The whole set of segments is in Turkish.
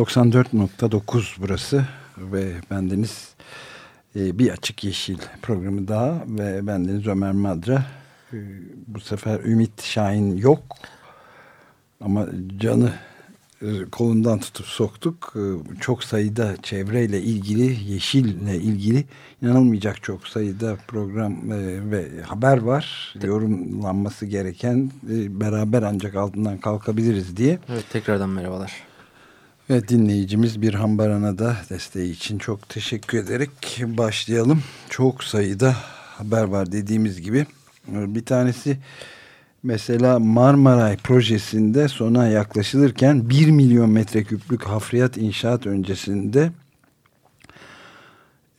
...94.9 burası ve bendeniz e, bir açık yeşil programı daha ve bendeniz Ömer Madra. E, bu sefer Ümit Şahin yok ama canı e, kolundan tutup soktuk. E, çok sayıda çevreyle ilgili, yeşille ilgili inanılmayacak çok sayıda program e, ve haber var. Yorumlanması gereken beraber ancak altından kalkabiliriz diye. Evet tekrardan merhabalar. Ve dinleyicimiz bir Baran'a da desteği için çok teşekkür ederek başlayalım. Çok sayıda haber var dediğimiz gibi. Bir tanesi Mesela Marmaray projesinde sona yaklaşılırken 1 milyon metreküplük hafriyat inşaat öncesinde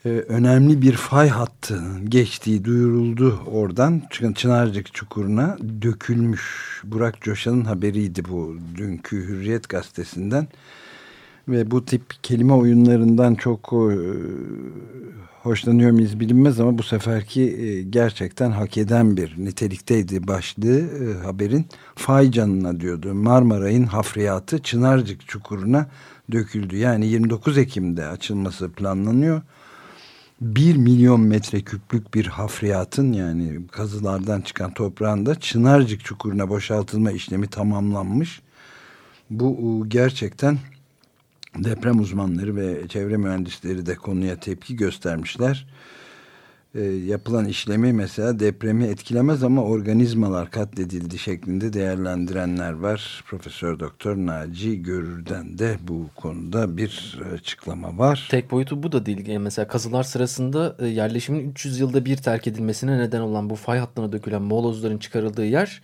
e, önemli bir fay hattının geçtiği duyuruldu oradan. Çınarcık Çukuru'na dökülmüş. Burak Coşan'ın haberiydi bu dünkü Hürriyet gazetesinden. Ve bu tip kelime oyunlarından çok e, hoşlanıyor muyuz bilinmez ama bu seferki e, gerçekten hak eden bir nitelikteydi başlığı e, haberin. Fay canına diyordu Marmaray'ın hafriyatı Çınarcık çukuruna döküldü. Yani 29 Ekim'de açılması planlanıyor. 1 milyon metreküplük bir hafriyatın yani kazılardan çıkan toprağın da Çınarcık çukuruna boşaltılma işlemi tamamlanmış. Bu gerçekten deprem uzmanları ve çevre mühendisleri de konuya tepki göstermişler. E, yapılan işlemi mesela depremi etkilemez ama organizmalar katledildi şeklinde değerlendirenler var. Profesör Doktor Naci Görür'den de bu konuda bir açıklama var. Tek boyutu bu da değil. Mesela kazılar sırasında e, yerleşimin 300 yılda bir terk edilmesine neden olan bu fay hattına dökülen molozların çıkarıldığı yer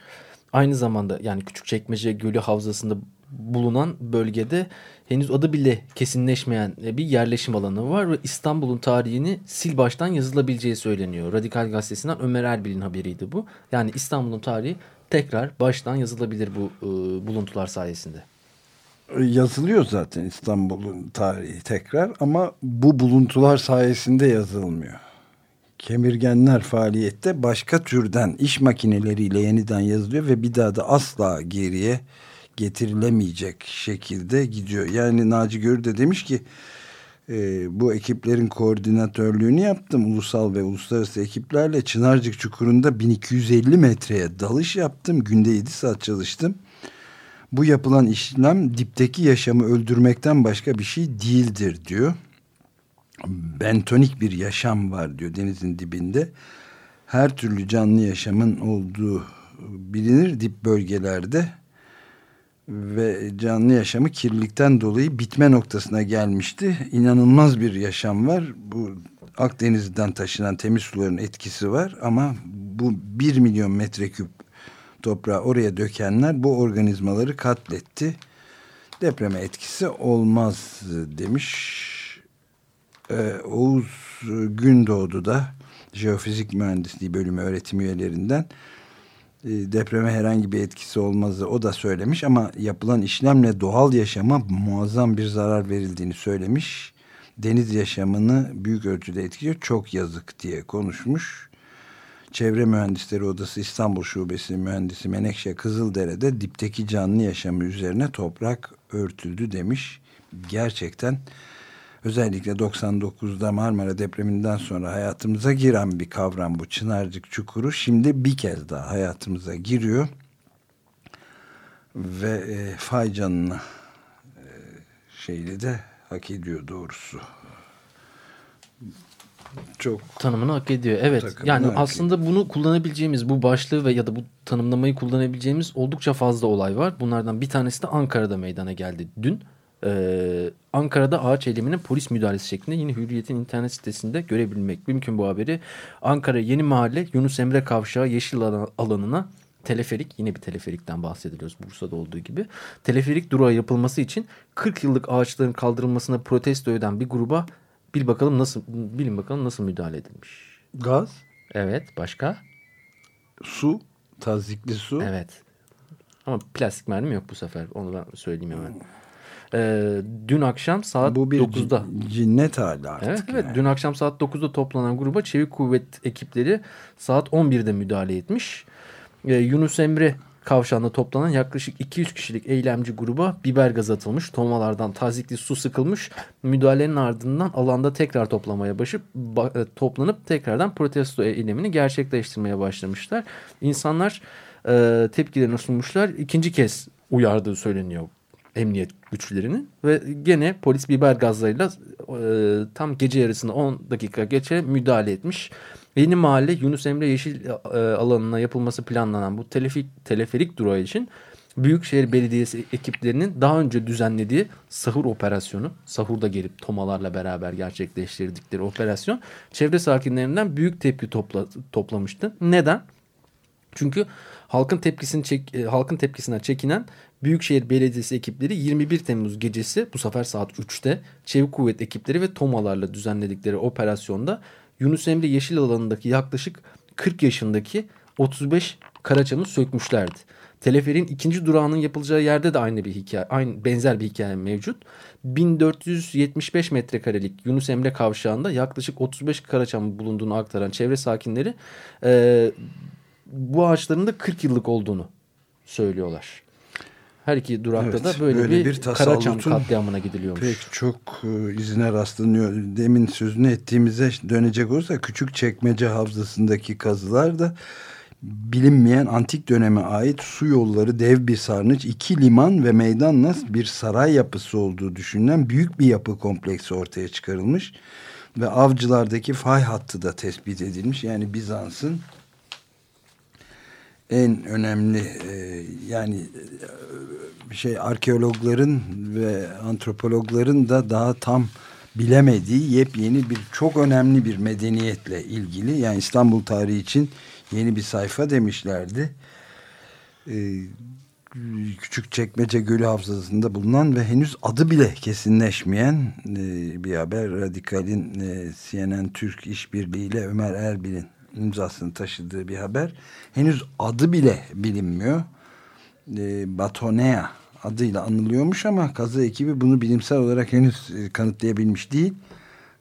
aynı zamanda yani Küçükçekmece Gölü Havzası'nda bulunan bölgede henüz adı bile kesinleşmeyen e, bir yerleşim alanı var ve İstanbul'un tarihini sil baştan yazılabileceği söyleniyor. Radikal Gazetesi'nden Ömer Erbil'in haberiydi bu. Yani İstanbul'un tarihi tekrar baştan yazılabilir bu e, buluntular sayesinde. Yazılıyor zaten İstanbul'un tarihi tekrar ama bu buluntular sayesinde yazılmıyor. Kemirgenler faaliyette başka türden iş makineleriyle yeniden yazılıyor ve bir daha da asla geriye getirilemeyecek şekilde gidiyor. Yani Naci Görü de demiş ki e, bu ekiplerin koordinatörlüğünü yaptım. Ulusal ve uluslararası ekiplerle Çınarcık Çukuru'nda 1250 metreye dalış yaptım. Günde 7 saat çalıştım. Bu yapılan işlem dipteki yaşamı öldürmekten başka bir şey değildir diyor. Bentonik bir yaşam var diyor denizin dibinde. Her türlü canlı yaşamın olduğu bilinir dip bölgelerde ve canlı yaşamı kirlilikten dolayı bitme noktasına gelmişti. İnanılmaz bir yaşam var. Bu Akdeniz'den taşınan temiz suların etkisi var ama bu bir milyon metreküp toprağı oraya dökenler bu organizmaları katletti. Depreme etkisi olmaz demiş. Ee, Oğuz Gündoğdu da jeofizik mühendisliği bölümü öğretim üyelerinden depreme herhangi bir etkisi olmazı o da söylemiş ama yapılan işlemle doğal yaşama muazzam bir zarar verildiğini söylemiş. Deniz yaşamını büyük ölçüde etkiliyor. Çok yazık diye konuşmuş. Çevre Mühendisleri Odası İstanbul Şubesi mühendisi Menekşe Kızıldere'de dipteki canlı yaşamı üzerine toprak örtüldü demiş. Gerçekten özellikle 99'da Marmara depreminden sonra hayatımıza giren bir kavram bu Çınarcık Çukuru. Şimdi bir kez daha hayatımıza giriyor ve e, fay canına e, şeyli de hak ediyor doğrusu. Çok tanımını hak ediyor. Evet. Yani aslında ediyor. bunu kullanabileceğimiz bu başlığı ve ya da bu tanımlamayı kullanabileceğimiz oldukça fazla olay var. Bunlardan bir tanesi de Ankara'da meydana geldi dün. Ee, Ankara'da ağaç eyleminin polis müdahalesi şeklinde yine Hürriyet'in internet sitesinde görebilmek mümkün bu haberi. Ankara Yeni Mahalle Yunus Emre Kavşağı Yeşil alanına teleferik yine bir teleferikten bahsediliyoruz Bursa'da olduğu gibi. Teleferik durağı yapılması için 40 yıllık ağaçların kaldırılmasına protesto eden bir gruba bil bakalım nasıl bilin bakalım nasıl müdahale edilmiş. Gaz, Evet başka? su, tazikli su. Evet. Ama plastik mermi yok bu sefer. Onu ben söyleyeyim hemen. Ee, dün akşam saat Bu bir 9'da. cinnet hali artık. Evet evet yani. dün akşam saat 9'da toplanan gruba çevik kuvvet ekipleri saat 11'de müdahale etmiş. Ee, Yunus Emre kavşağında toplanan yaklaşık 200 kişilik eylemci gruba biber gazı atılmış. Tomalardan tazikli su sıkılmış. Müdahalenin ardından alanda tekrar toplamaya başıp ba- e, toplanıp tekrardan protesto eylemini gerçekleştirmeye başlamışlar. İnsanlar e, tepkilerini sunmuşlar. İkinci kez uyardığı söyleniyor emniyet güçlerinin ve gene polis biber gazlarıyla e, tam gece yarısında 10 dakika geçe müdahale etmiş. Yeni mahalle Yunus Emre Yeşil e, alanına yapılması planlanan bu telefik, teleferik durağı için Büyükşehir Belediyesi ekiplerinin daha önce düzenlediği sahur operasyonu, sahurda gelip tomalarla beraber gerçekleştirdikleri operasyon çevre sakinlerinden büyük tepki topla, toplamıştı. Neden? Çünkü halkın tepkisini çek, e, halkın tepkisinden çekinen Büyükşehir Belediyesi ekipleri 21 Temmuz gecesi bu sefer saat 3'te Çevik Kuvvet ekipleri ve tomalarla düzenledikleri operasyonda Yunus Emre Yeşil alanındaki yaklaşık 40 yaşındaki 35 Karaçam'ı sökmüşlerdi. Teleferin ikinci durağının yapılacağı yerde de aynı bir hikaye, aynı benzer bir hikaye mevcut. 1475 metrekarelik Yunus Emre kavşağında yaklaşık 35 Karaçam bulunduğunu aktaran çevre sakinleri e, bu ağaçların da 40 yıllık olduğunu söylüyorlar. Her iki durakta Evet, da böyle, böyle bir, bir Karaçam katliamına gidiliyormuş. Pek çok e, izine rastlanıyor. Demin sözünü ettiğimize dönecek olursa küçük çekmece havzasındaki kazılar da bilinmeyen antik döneme ait su yolları, dev bir sarnıç, iki liman ve meydanla bir saray yapısı olduğu düşünülen büyük bir yapı kompleksi ortaya çıkarılmış. Ve avcılardaki fay hattı da tespit edilmiş. Yani Bizans'ın en önemli e, yani e, şey arkeologların ve antropologların da daha tam bilemediği yepyeni bir çok önemli bir medeniyetle ilgili yani İstanbul tarihi için yeni bir sayfa demişlerdi. Ee, küçük çekmece Gölü Havzası'nda bulunan ve henüz adı bile kesinleşmeyen e, bir haber. Radikal'in e, CNN Türk işbirliğiyle Ömer Erbil'in imzasını taşıdığı bir haber. Henüz adı bile bilinmiyor. E, Batonea adıyla anılıyormuş ama kazı ekibi bunu bilimsel olarak henüz e, kanıtlayabilmiş değil.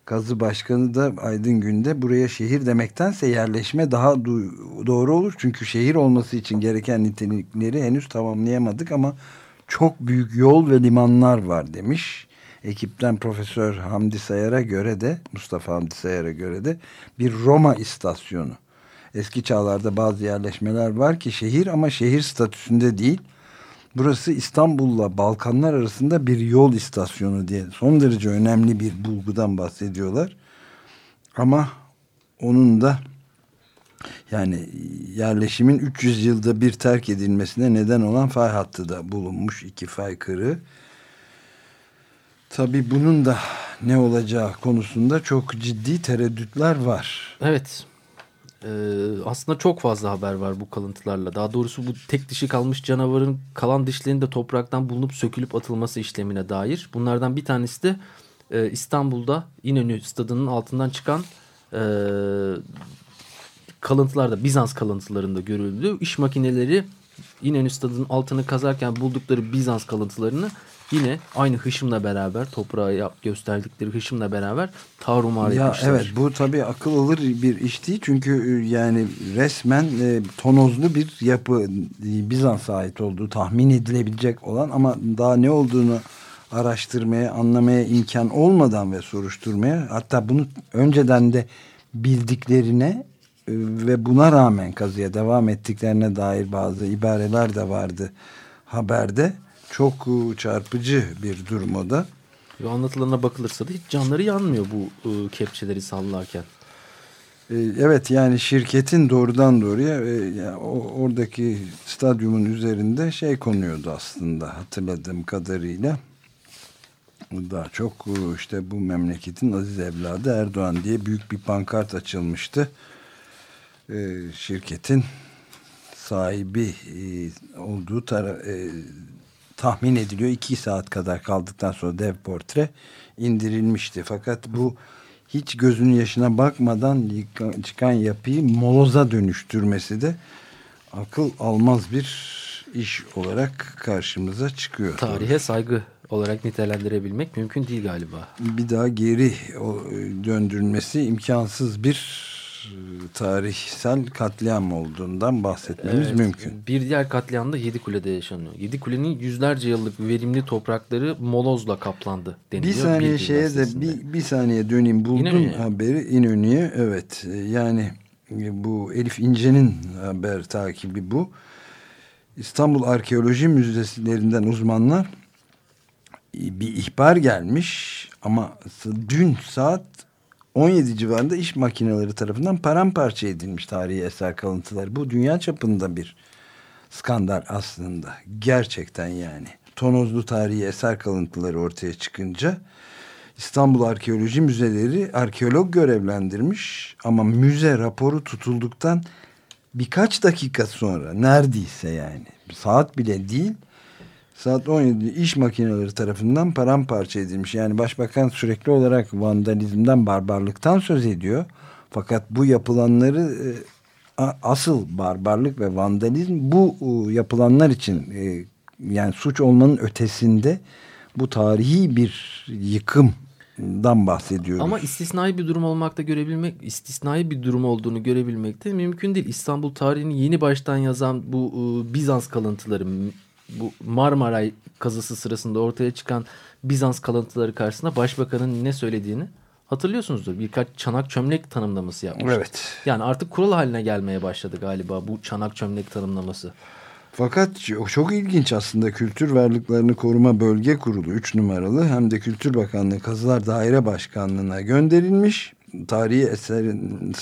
Kazı başkanı da Aydın Gün'de buraya şehir demektense yerleşme daha doğru olur. Çünkü şehir olması için gereken nitelikleri henüz tamamlayamadık ama çok büyük yol ve limanlar var demiş. Ekipten Profesör Hamdi Sayar'a göre de Mustafa Hamdi Sayar'a göre de bir Roma istasyonu. Eski çağlarda bazı yerleşmeler var ki şehir ama şehir statüsünde değil. Burası İstanbul'la Balkanlar arasında bir yol istasyonu diye son derece önemli bir bulgudan bahsediyorlar. Ama onun da yani yerleşimin 300 yılda bir terk edilmesine neden olan fay hattı da bulunmuş. iki fay kırığı. Tabi bunun da ne olacağı konusunda çok ciddi tereddütler var. Evet. Ee, aslında çok fazla haber var bu kalıntılarla. Daha doğrusu bu tek dişi kalmış canavarın kalan dişlerinin de topraktan bulunup sökülüp atılması işlemine dair. Bunlardan bir tanesi de e, İstanbul'da İnönü stadının altından çıkan e, kalıntılarda Bizans kalıntılarında görüldü. İş makineleri İnönü stadının altını kazarken buldukları Bizans kalıntılarını yine aynı hışımla beraber toprağa gösterdikleri hışımla beraber tarumar ya etmişler. Evet bu tabii akıl alır bir iş değil çünkü yani resmen e, tonozlu bir yapı Bizans'a ait olduğu tahmin edilebilecek olan ama daha ne olduğunu araştırmaya anlamaya imkan olmadan ve soruşturmaya hatta bunu önceden de bildiklerine e, ve buna rağmen kazıya devam ettiklerine dair bazı ibareler de vardı haberde çok e, çarpıcı bir durum o da. Ve anlatılarına bakılırsa da hiç canları yanmıyor bu e, kepçeleri sallarken. E, evet yani şirketin doğrudan doğruya e, yani oradaki stadyumun üzerinde şey konuyordu aslında hatırladığım kadarıyla. Daha çok işte bu memleketin aziz evladı Erdoğan diye büyük bir pankart açılmıştı. Şirketin sahibi e, olduğu tara e, tahmin ediliyor. iki saat kadar kaldıktan sonra dev portre indirilmişti. Fakat bu hiç gözünün yaşına bakmadan çıkan yapıyı moloza dönüştürmesi de akıl almaz bir iş olarak karşımıza çıkıyor. Tarihe saygı olarak nitelendirebilmek mümkün değil galiba. Bir daha geri döndürülmesi imkansız bir tarihsel katliam olduğundan bahsetmemiz evet, mümkün. Bir diğer katliam da Yedikule'de yaşanıyor. Yedikule'nin yüzlerce yıllık verimli toprakları molozla kaplandı deniliyor. Bir saniye bir şeye de bir, bir saniye döneyim. Buldum İnönü'ye. haberi İnönü'ye. Evet yani bu Elif İnce'nin haber takibi bu. İstanbul Arkeoloji Müzelerinden uzmanlar bir ihbar gelmiş ama dün saat 17 civarında iş makineleri tarafından paramparça edilmiş tarihi eser kalıntıları. Bu dünya çapında bir skandal aslında. Gerçekten yani. Tonozlu tarihi eser kalıntıları ortaya çıkınca İstanbul Arkeoloji Müzeleri arkeolog görevlendirmiş ama müze raporu tutulduktan birkaç dakika sonra neredeyse yani saat bile değil saat 17 iş makineleri tarafından paramparça edilmiş. Yani başbakan sürekli olarak vandalizmden, barbarlıktan söz ediyor. Fakat bu yapılanları e, asıl barbarlık ve vandalizm bu e, yapılanlar için e, yani suç olmanın ötesinde bu tarihi bir yıkımdan bahsediyoruz. Ama istisnai bir durum olmakta görebilmek, istisnai bir durum olduğunu görebilmek de mümkün değil. İstanbul tarihini yeni baştan yazan bu Bizans kalıntıları, bu Marmaray kazısı sırasında ortaya çıkan Bizans kalıntıları karşısında başbakanın ne söylediğini hatırlıyorsunuzdur. Birkaç çanak çömlek tanımlaması yapmış. Evet. Yani artık kural haline gelmeye başladı galiba bu çanak çömlek tanımlaması. Fakat çok ilginç aslında Kültür Varlıklarını Koruma Bölge Kurulu 3 numaralı hem de Kültür Bakanlığı Kazılar Daire Başkanlığı'na gönderilmiş. Tarihi eserin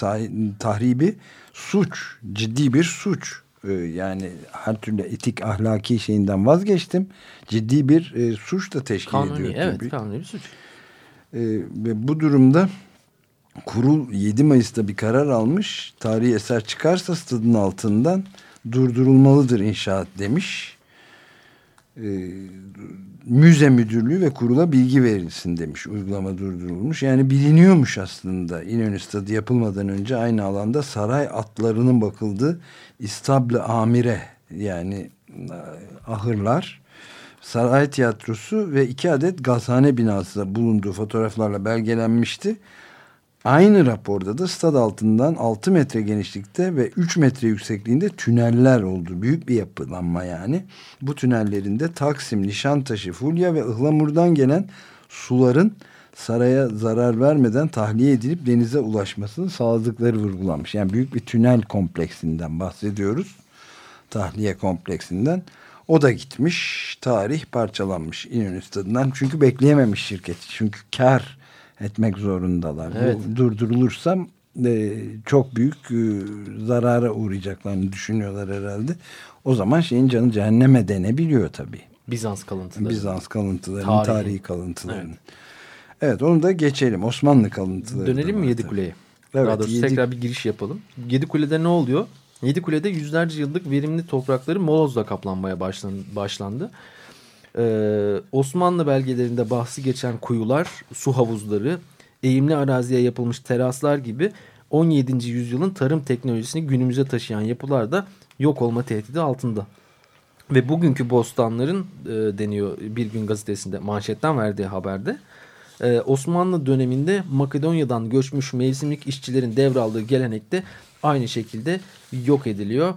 tahribi suç, ciddi bir suç. Ee, yani her türlü etik ahlaki şeyinden vazgeçtim. Ciddi bir e, suç da teşkil kanuni, ediyor. Evet tabii. kanuni bir suç. E, ve bu durumda kurul 7 Mayıs'ta bir karar almış. Tarihi eser çıkarsa stadın altından durdurulmalıdır inşaat demiş. E, müze müdürlüğü ve kurula bilgi verilsin demiş. Uygulama durdurulmuş. Yani biliniyormuş aslında İnönü Stadı yapılmadan önce aynı alanda saray atlarının bakıldığı İstable Amire yani e, ahırlar saray tiyatrosu ve iki adet gazhane binası bulunduğu fotoğraflarla belgelenmişti. Aynı raporda da stad altından 6 metre genişlikte ve 3 metre yüksekliğinde tüneller oldu. Büyük bir yapılanma yani. Bu tünellerinde Taksim, Nişantaşı, Fulya ve Ihlamur'dan gelen suların saraya zarar vermeden tahliye edilip denize ulaşmasını sağladıkları vurgulanmış. Yani büyük bir tünel kompleksinden bahsediyoruz. Tahliye kompleksinden. O da gitmiş. Tarih parçalanmış İnönü Stadı'ndan. Çünkü bekleyememiş şirket. Çünkü kar etmek zorundalar. Evet. Bu durdurulursa e, çok büyük e, zarara uğrayacaklarını düşünüyorlar herhalde. O zaman şeyin canı cehenneme denebiliyor tabii. Bizans kalıntıları. Bizans kalıntıları, tarihi, tarihi kalıntıları. Evet. evet onu da geçelim. Osmanlı kalıntıları. Dönelim mi Yedikule'ye? Evet, Daha doğrusu yedi... tekrar bir giriş yapalım. Yedikule'de ne oluyor? Yedikule'de yüzlerce yıllık verimli toprakları molozla kaplanmaya başlandı. Ee, Osmanlı belgelerinde bahsi geçen kuyular, su havuzları, eğimli araziye yapılmış teraslar gibi 17. yüzyılın tarım teknolojisini günümüze taşıyan yapılar da yok olma tehdidi altında. Ve bugünkü bostanların e, deniyor bir gün gazetesinde manşetten verdiği haberde e, Osmanlı döneminde Makedonya'dan göçmüş mevsimlik işçilerin devraldığı gelenek de aynı şekilde yok ediliyor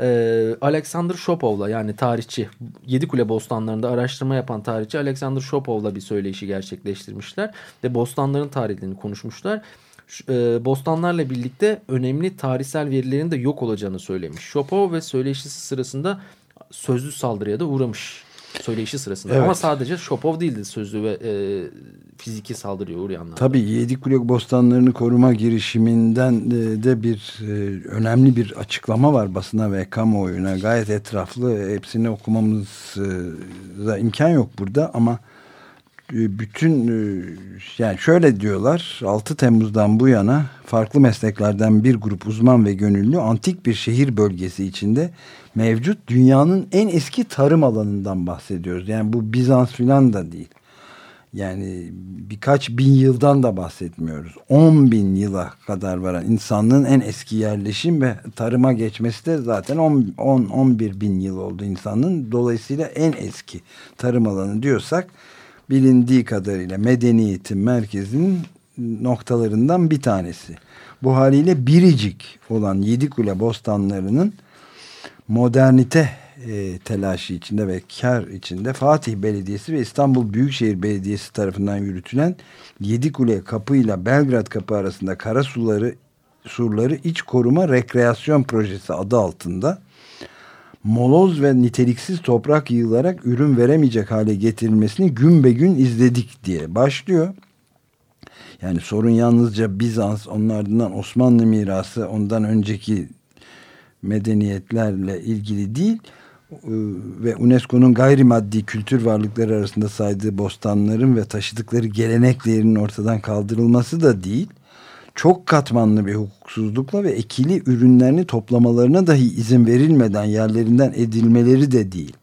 e, Alexander Shopov'la yani tarihçi Yedikule bostanlarında araştırma yapan tarihçi Alexander Shopov'la bir söyleşi gerçekleştirmişler ve bostanların tarihlerini konuşmuşlar. E, bostanlarla birlikte önemli tarihsel verilerin de yok olacağını söylemiş. Shopov ve söyleşisi sırasında sözlü saldırıya da uğramış söyleşi sırasında. Evet. Ama sadece Shopov değildi sözlü ve e, fiziki saldırıya uğrayanlar. Tabii Yedikule bostanlarını koruma girişiminden de, de bir e, önemli bir açıklama var basına ve kamuoyuna. Gayet etraflı hepsini okumamıza imkan yok burada ama e, bütün e, yani şöyle diyorlar 6 Temmuz'dan bu yana farklı mesleklerden bir grup uzman ve gönüllü antik bir şehir bölgesi içinde mevcut dünyanın en eski tarım alanından bahsediyoruz. Yani bu Bizans filan da değil. Yani birkaç bin yıldan da bahsetmiyoruz. 10 bin yıla kadar varan insanlığın en eski yerleşim ve tarıma geçmesi de zaten 10-11 bin yıl oldu insanlığın. Dolayısıyla en eski tarım alanı diyorsak bilindiği kadarıyla medeniyetin merkezinin noktalarından bir tanesi. Bu haliyle biricik olan Yedikule bostanlarının modernite e, telaşı içinde ve kar içinde Fatih Belediyesi ve İstanbul Büyükşehir Belediyesi tarafından yürütülen Yedikule Kapı ile Belgrad Kapı arasında kara suları surları iç koruma rekreasyon projesi adı altında moloz ve niteliksiz toprak yığılarak ürün veremeyecek hale getirilmesini gün be gün izledik diye başlıyor. Yani sorun yalnızca Bizans, onun ardından Osmanlı mirası, ondan önceki medeniyetlerle ilgili değil ve UNESCO'nun gayrimaddi kültür varlıkları arasında saydığı bostanların ve taşıdıkları geleneklerinin ortadan kaldırılması da değil çok katmanlı bir hukuksuzlukla ve ekili ürünlerini toplamalarına dahi izin verilmeden yerlerinden edilmeleri de değil.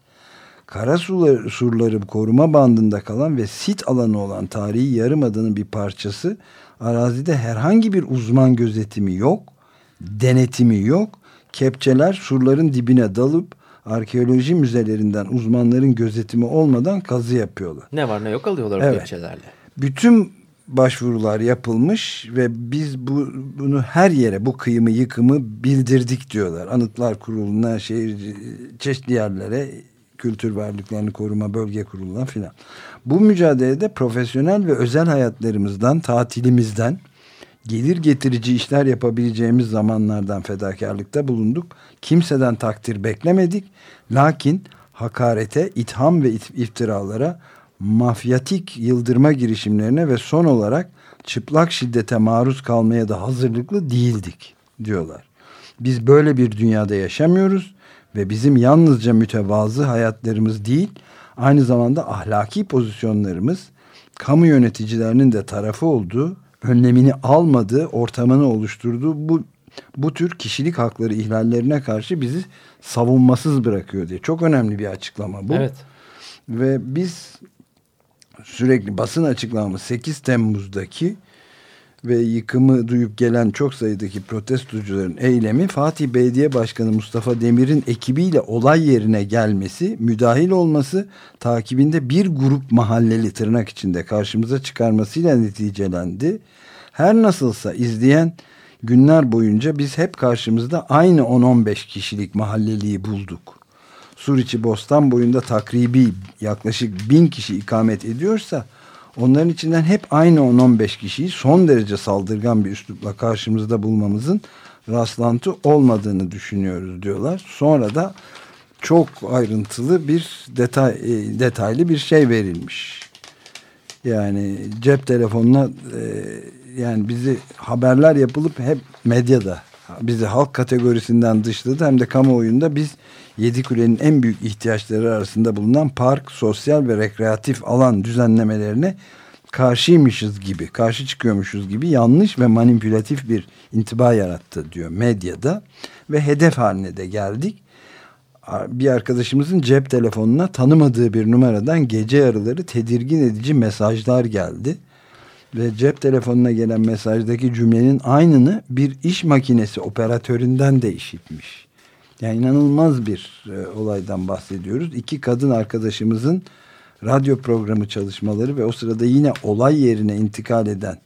Kara suları, surları koruma bandında kalan ve sit alanı olan tarihi yarımadanın bir parçası arazide herhangi bir uzman gözetimi yok, denetimi yok. Kepçeler surların dibine dalıp arkeoloji müzelerinden uzmanların gözetimi olmadan kazı yapıyorlar. Ne var ne yok alıyorlar evet. kepçelerle. Bütün başvurular yapılmış ve biz bu bunu her yere bu kıyımı yıkımı bildirdik diyorlar. Anıtlar Kurulu'na, şehir çeşitli yerlere kültür varlıklarını koruma bölge kuruluna filan. Bu mücadelede profesyonel ve özel hayatlarımızdan, tatilimizden, gelir getirici işler yapabileceğimiz zamanlardan fedakarlıkta bulunduk. Kimseden takdir beklemedik. Lakin hakarete, itham ve iftiralara mafyatik yıldırma girişimlerine ve son olarak çıplak şiddete maruz kalmaya da hazırlıklı değildik diyorlar. Biz böyle bir dünyada yaşamıyoruz ve bizim yalnızca mütevazı hayatlarımız değil, aynı zamanda ahlaki pozisyonlarımız, kamu yöneticilerinin de tarafı olduğu, önlemini almadığı, ortamını oluşturduğu bu bu tür kişilik hakları ihlallerine karşı bizi savunmasız bırakıyor diye. Çok önemli bir açıklama bu. Evet. Ve biz sürekli basın açıklaması 8 Temmuz'daki ve yıkımı duyup gelen çok sayıdaki protestocuların eylemi Fatih Belediye Başkanı Mustafa Demir'in ekibiyle olay yerine gelmesi, müdahil olması, takibinde bir grup mahalleli tırnak içinde karşımıza çıkarmasıyla neticelendi. Her nasılsa izleyen günler boyunca biz hep karşımızda aynı 10-15 kişilik mahalleliyi bulduk. Suriçi Bostan boyunda takribi yaklaşık bin kişi ikamet ediyorsa onların içinden hep aynı 10-15 kişiyi son derece saldırgan bir üslupla karşımızda bulmamızın rastlantı olmadığını düşünüyoruz diyorlar. Sonra da çok ayrıntılı bir detay e, detaylı bir şey verilmiş. Yani cep telefonuna e, yani bizi haberler yapılıp hep medyada bizi halk kategorisinden dışladı hem de kamuoyunda biz Yedikule'nin en büyük ihtiyaçları arasında bulunan park, sosyal ve rekreatif alan düzenlemelerine karşıymışız gibi, karşı çıkıyormuşuz gibi yanlış ve manipülatif bir intiba yarattı diyor medyada ve hedef haline de geldik. Bir arkadaşımızın cep telefonuna tanımadığı bir numaradan gece yarıları tedirgin edici mesajlar geldi ve cep telefonuna gelen mesajdaki cümlenin aynını bir iş makinesi operatöründen de işitmiş. Yani inanılmaz bir e, olaydan bahsediyoruz. İki kadın arkadaşımızın radyo programı çalışmaları ve o sırada yine olay yerine intikal eden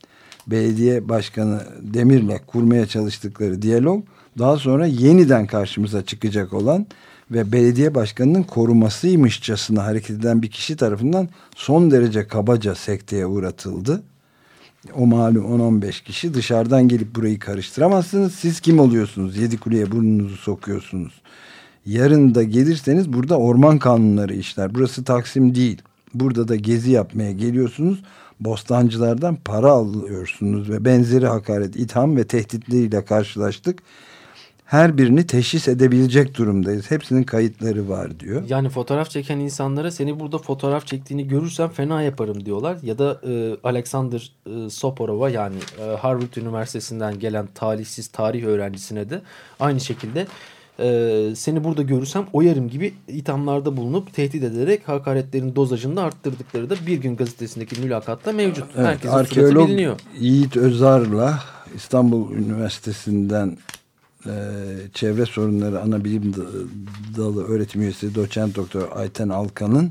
belediye başkanı Demir'le kurmaya çalıştıkları diyalog daha sonra yeniden karşımıza çıkacak olan ve belediye başkanının korumasıymışçasına hareket eden bir kişi tarafından son derece kabaca sekteye uğratıldı o malum 10-15 kişi dışarıdan gelip burayı karıştıramazsınız. Siz kim oluyorsunuz? Yedi kuleye burnunuzu sokuyorsunuz. Yarın da gelirseniz burada orman kanunları işler. Burası Taksim değil. Burada da gezi yapmaya geliyorsunuz. Bostancılardan para alıyorsunuz ve benzeri hakaret, itham ve tehditleriyle karşılaştık. Her birini teşhis edebilecek durumdayız. Hepsinin kayıtları var diyor. Yani fotoğraf çeken insanlara seni burada fotoğraf çektiğini görürsem fena yaparım diyorlar. Ya da e, Alexander e, Soporova yani e, Harvard Üniversitesi'nden gelen talihsiz tarih öğrencisine de aynı şekilde e, seni burada görürsem oyarım gibi ithamlarda bulunup tehdit ederek hakaretlerin dozajını da arttırdıkları da Bir Gün Gazetesi'ndeki mülakatta mevcut. Evet, Herkesin arkeolog biliniyor. Yiğit Özar'la İstanbul Üniversitesi'nden e, çevre sorunları ana bilim dalı öğretim üyesi doçent doktor Ayten Alkan'ın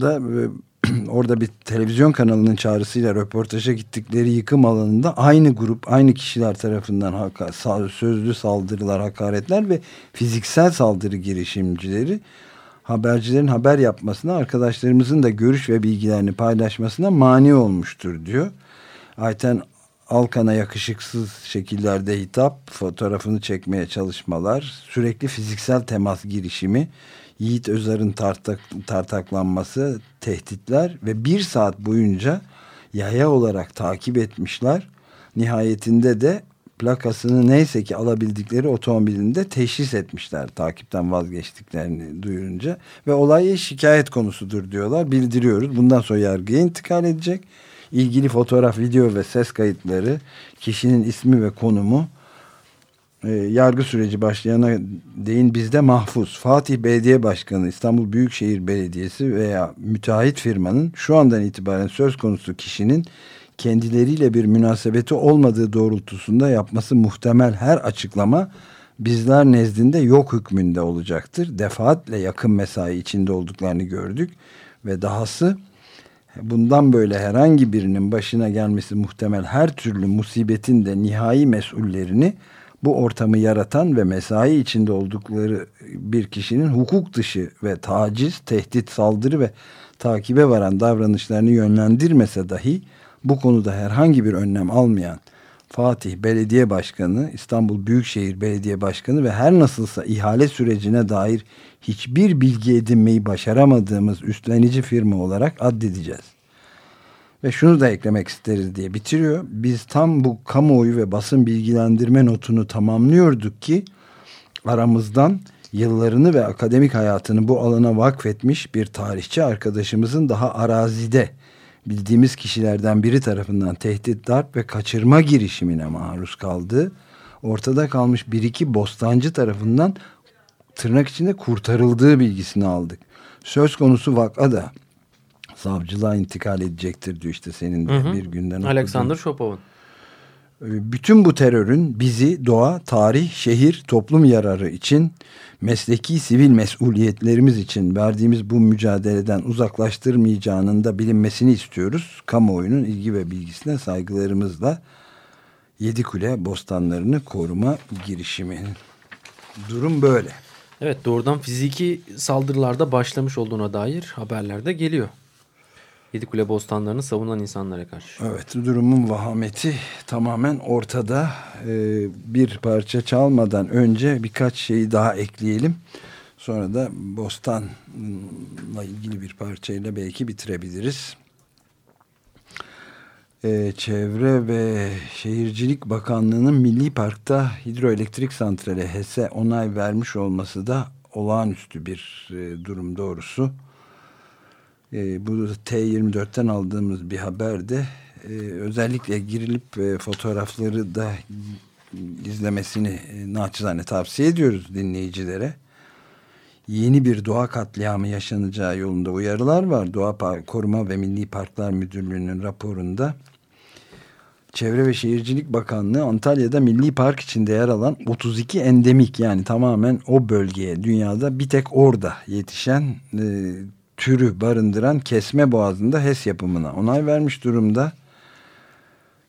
da e, orada bir televizyon kanalının çağrısıyla röportaja gittikleri yıkım alanında aynı grup, aynı kişiler tarafından haka, sözlü saldırılar, hakaretler ve fiziksel saldırı girişimcileri habercilerin haber yapmasına, arkadaşlarımızın da görüş ve bilgilerini paylaşmasına mani olmuştur diyor. Ayten Alkan'a yakışıksız şekillerde hitap, fotoğrafını çekmeye çalışmalar, sürekli fiziksel temas girişimi, Yiğit Özar'ın tartak, tartaklanması, tehditler ve bir saat boyunca yaya olarak takip etmişler. Nihayetinde de plakasını neyse ki alabildikleri otomobilinde teşhis etmişler takipten vazgeçtiklerini duyurunca ve olay şikayet konusudur diyorlar. Bildiriyoruz. Bundan sonra yargıya intikal edecek ilgili fotoğraf video ve ses kayıtları kişinin ismi ve konumu e, yargı süreci başlayana değin bizde mahfuz. Fatih Belediye Başkanı, İstanbul Büyükşehir Belediyesi veya müteahhit firmanın şu andan itibaren söz konusu kişinin kendileriyle bir münasebeti olmadığı doğrultusunda yapması muhtemel her açıklama bizler nezdinde yok hükmünde olacaktır. Defaatle yakın mesai içinde olduklarını gördük ve dahası bundan böyle herhangi birinin başına gelmesi muhtemel her türlü musibetin de nihai mesullerini bu ortamı yaratan ve mesai içinde oldukları bir kişinin hukuk dışı ve taciz, tehdit, saldırı ve takibe varan davranışlarını yönlendirmese dahi bu konuda herhangi bir önlem almayan Fatih Belediye Başkanı, İstanbul Büyükşehir Belediye Başkanı ve her nasılsa ihale sürecine dair hiçbir bilgi edinmeyi başaramadığımız üstlenici firma olarak addedeceğiz. Ve şunu da eklemek isteriz diye bitiriyor. Biz tam bu kamuoyu ve basın bilgilendirme notunu tamamlıyorduk ki aramızdan yıllarını ve akademik hayatını bu alana vakfetmiş bir tarihçi arkadaşımızın daha arazide bildiğimiz kişilerden biri tarafından tehdit, darp ve kaçırma girişimine maruz kaldığı, ortada kalmış bir iki bostancı tarafından tırnak içinde kurtarıldığı bilgisini aldık. Söz konusu vaka da savcılığa intikal edecektir diyor işte senin de hı hı. bir günden Alexander Shopov'un. Bütün bu terörün bizi doğa, tarih, şehir, toplum yararı için mesleki sivil mesuliyetlerimiz için verdiğimiz bu mücadeleden uzaklaştırmayacağının da bilinmesini istiyoruz. Kamuoyunun ilgi ve bilgisine saygılarımızla Yedi Kule bostanlarını koruma girişimi. Durum böyle. Evet doğrudan fiziki saldırılarda başlamış olduğuna dair haberler de geliyor. Yedikule bostanlarını savunan insanlara karşı. Evet durumun vahameti tamamen ortada. Ee, bir parça çalmadan önce birkaç şeyi daha ekleyelim. Sonra da bostanla ilgili bir parçayla belki bitirebiliriz. Ee, Çevre ve Şehircilik Bakanlığı'nın Milli Park'ta hidroelektrik santrali HES'e onay vermiş olması da olağanüstü bir e, durum doğrusu. E, bu T24'ten aldığımız bir haberde e, özellikle girilip e, fotoğrafları da izlemesini e, naçizane tavsiye ediyoruz dinleyicilere. Yeni bir doğa katliamı yaşanacağı yolunda uyarılar var. Doğa Koruma ve Milli Parklar Müdürlüğü'nün raporunda Çevre ve Şehircilik Bakanlığı Antalya'da Milli Park içinde yer alan 32 endemik yani tamamen o bölgeye dünyada bir tek orada yetişen e, türü barındıran Kesme Boğazı'nda HES yapımına onay vermiş durumda.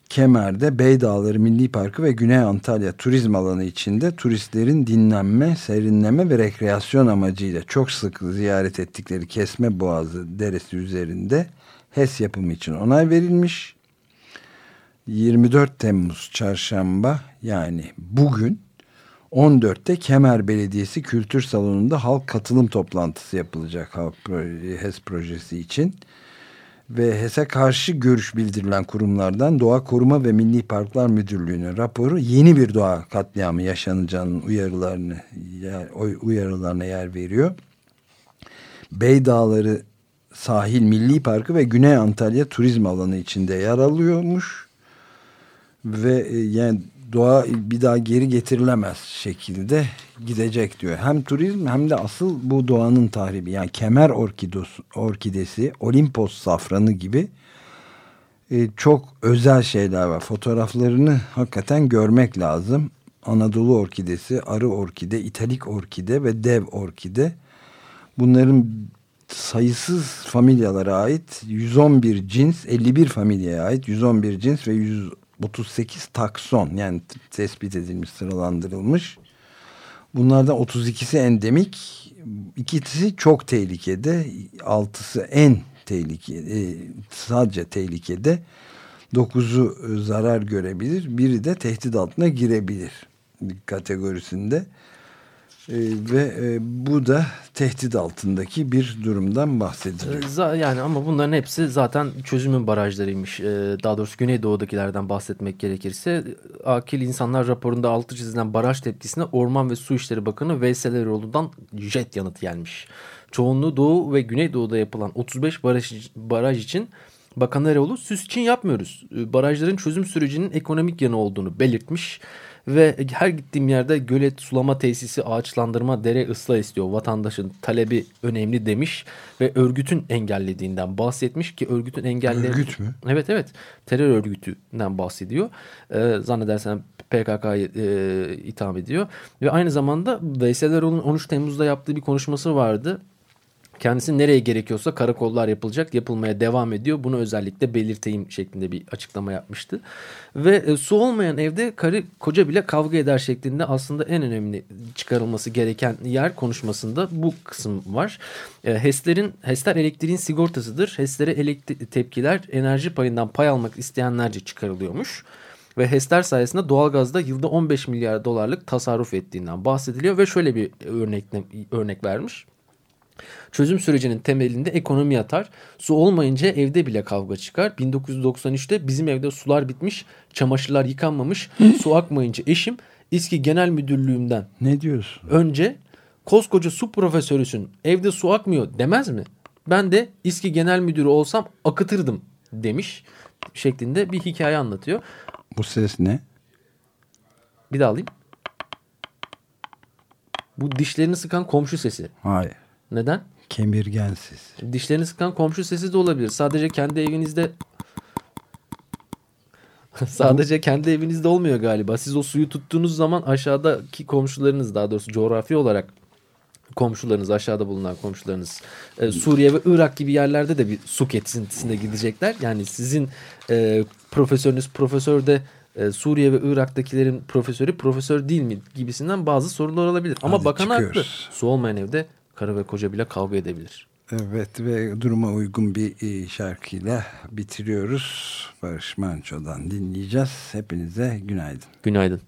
Kemer'de Beydağları Milli Parkı ve Güney Antalya turizm alanı içinde turistlerin dinlenme, serinleme ve rekreasyon amacıyla çok sık ziyaret ettikleri Kesme Boğazı deresi üzerinde HES yapımı için onay verilmiş. 24 Temmuz çarşamba yani bugün 14'te Kemer Belediyesi Kültür Salonu'nda halk katılım toplantısı yapılacak halk HES projesi için. ve HES'e karşı görüş bildirilen kurumlardan Doğa Koruma ve Milli Parklar Müdürlüğü'nün raporu yeni bir doğa katliamı yaşanacağının uyarılarını uyarılarına yer veriyor. Bey Dağları Sahil Milli Parkı ve Güney Antalya Turizm Alanı içinde yer alıyormuş. Ve e, yani doğa bir daha geri getirilemez şekilde gidecek diyor. Hem turizm hem de asıl bu doğanın tahribi. Yani kemer orkidos, orkidesi, Olimpos safranı gibi e, çok özel şeyler var. Fotoğraflarını hakikaten görmek lazım. Anadolu orkidesi, arı orkide, italik orkide ve dev orkide. Bunların sayısız familyalara ait 111 cins, 51 familyaya ait 111 cins ve 138 takson yani tespit edilmiş, sıralandırılmış. Bunlardan 32'si endemik, ikisi çok tehlikede, altısı en tehlikede, sadece tehlikede. Dokuzu zarar görebilir, biri de tehdit altına girebilir kategorisinde. Ee, ve e, bu da tehdit altındaki bir durumdan bahsediliyor. Ee, yani ama bunların hepsi zaten çözümün barajlarıymış. Ee, daha doğrusu Güneydoğu'dakilerden bahsetmek gerekirse Akil İnsanlar raporunda altı çizilen baraj tepkisine Orman ve Su İşleri Bakanı Veysel Eroğlu'dan jet yanıt gelmiş. Çoğunluğu Doğu ve Güneydoğu'da yapılan 35 baraj, baraj için Bakan Eroğlu süs için yapmıyoruz. Barajların çözüm sürecinin ekonomik yanı olduğunu belirtmiş. Ve her gittiğim yerde gölet, sulama tesisi, ağaçlandırma, dere ıslah istiyor. Vatandaşın talebi önemli demiş ve örgütün engellediğinden bahsetmiş ki örgütün engelleri... Örgüt mü? Evet evet terör örgütünden bahsediyor. Ee, zannedersen PKK'yı e, itham ediyor. Ve aynı zamanda Veysel Erol'un 13 Temmuz'da yaptığı bir konuşması vardı. Kendisi nereye gerekiyorsa karakollar yapılacak, yapılmaya devam ediyor. Bunu özellikle belirteyim şeklinde bir açıklama yapmıştı. Ve e, su olmayan evde karı koca bile kavga eder şeklinde aslında en önemli çıkarılması gereken yer konuşmasında bu kısım var. E, HES'lerin, HES'ler elektriğin sigortasıdır. HES'lere elektrik tepkiler enerji payından pay almak isteyenlerce çıkarılıyormuş ve HES'ler sayesinde doğalgazda yılda 15 milyar dolarlık tasarruf ettiğinden bahsediliyor ve şöyle bir örnek, örnek vermiş. Çözüm sürecinin temelinde ekonomi yatar. Su olmayınca evde bile kavga çıkar. 1993'te bizim evde sular bitmiş, çamaşırlar yıkanmamış, su akmayınca eşim İSKİ Genel Müdürlüğümden ne diyorsun? Önce koskoca su profesörüsün evde su akmıyor demez mi? Ben de İSKİ Genel Müdürü olsam akıtırdım demiş şeklinde bir hikaye anlatıyor. Bu ses ne? Bir daha alayım. Bu dişlerini sıkan komşu sesi. Hayır. Neden? Kemirgensiz. Dişlerini sıkan komşu sesi de olabilir. Sadece kendi evinizde Sadece kendi evinizde olmuyor galiba. Siz o suyu tuttuğunuz zaman aşağıdaki komşularınız daha doğrusu coğrafi olarak komşularınız aşağıda bulunan komşularınız e, Suriye ve Irak gibi yerlerde de bir su kesintisine gidecekler. Yani sizin e, profesörünüz profesör de e, Suriye ve Irak'takilerin profesörü profesör değil mi gibisinden bazı sorular olabilir. Ama Hadi bakan çıkıyoruz. haklı. Su olmayan evde karı ve koca bile kavga edebilir. Evet ve duruma uygun bir e, şarkıyla bitiriyoruz. Barış Manço'dan dinleyeceğiz. Hepinize günaydın. Günaydın.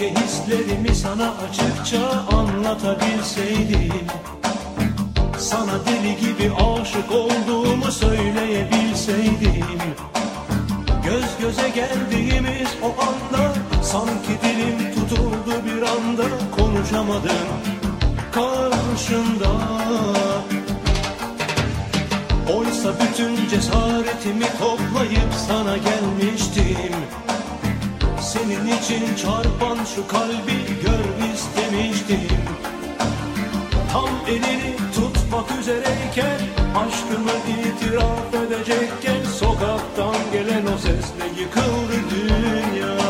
Keşke hislerimi sana açıkça anlatabilseydim Sana deli gibi aşık olduğumu söyleyebilseydim. Göz göze geldiğimiz o anda Sanki dilim tutuldu bir anda Konuşamadım karşında. Oysa bütün cesaretimi toplayıp sana gelmiştim Senin için çarpan şu kalbi gör istemiştim Tam elini tutmak üzereyken Aşkımı itiraf edecekken Sokaktan gelen o sesle yıkıldı dünya